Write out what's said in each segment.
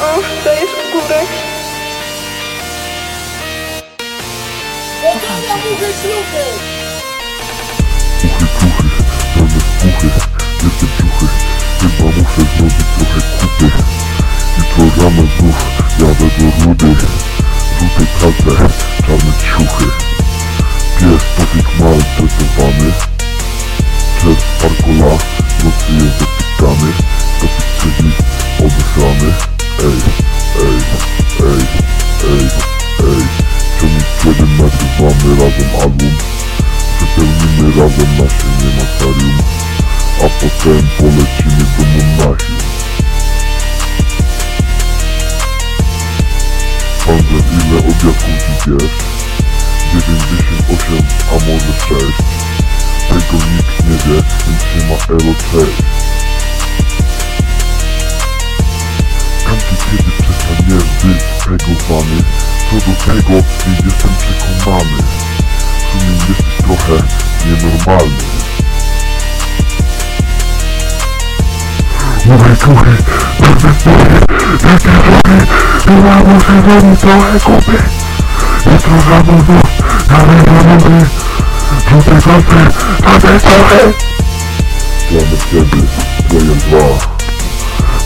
O, dajesz w górę. Pozdrawiam muchy ej, ej, ej, ej Czemu kiedy nagrywamy razem album? Wypełnimy razem nasze niemakarium A potem polecimy do Monachium Handel ile obiadków ci wiesz? 98, a może 6 Tego nikt nie wie, więc nie ma elo 6 jestem przekonany w sumie jesteś trochę nienormalny. Mówię, słuchaj, jakie drogi, chyba muszę zrobić trochę kupy. Jutro rano znów, ale ja mówię, żółte kosy, ale trochę. Plany wtedy, troje dwa.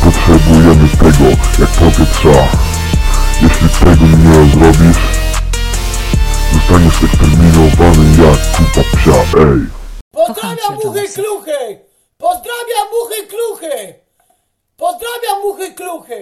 Potrzebujemy tego, jak powietrza. Zostaniesz eksterminowany jak kupa psia, ej Pozdrawiam muchy kluchy! Pozdrawiam muchy kluchy! Pozdrawiam muchy kluchy!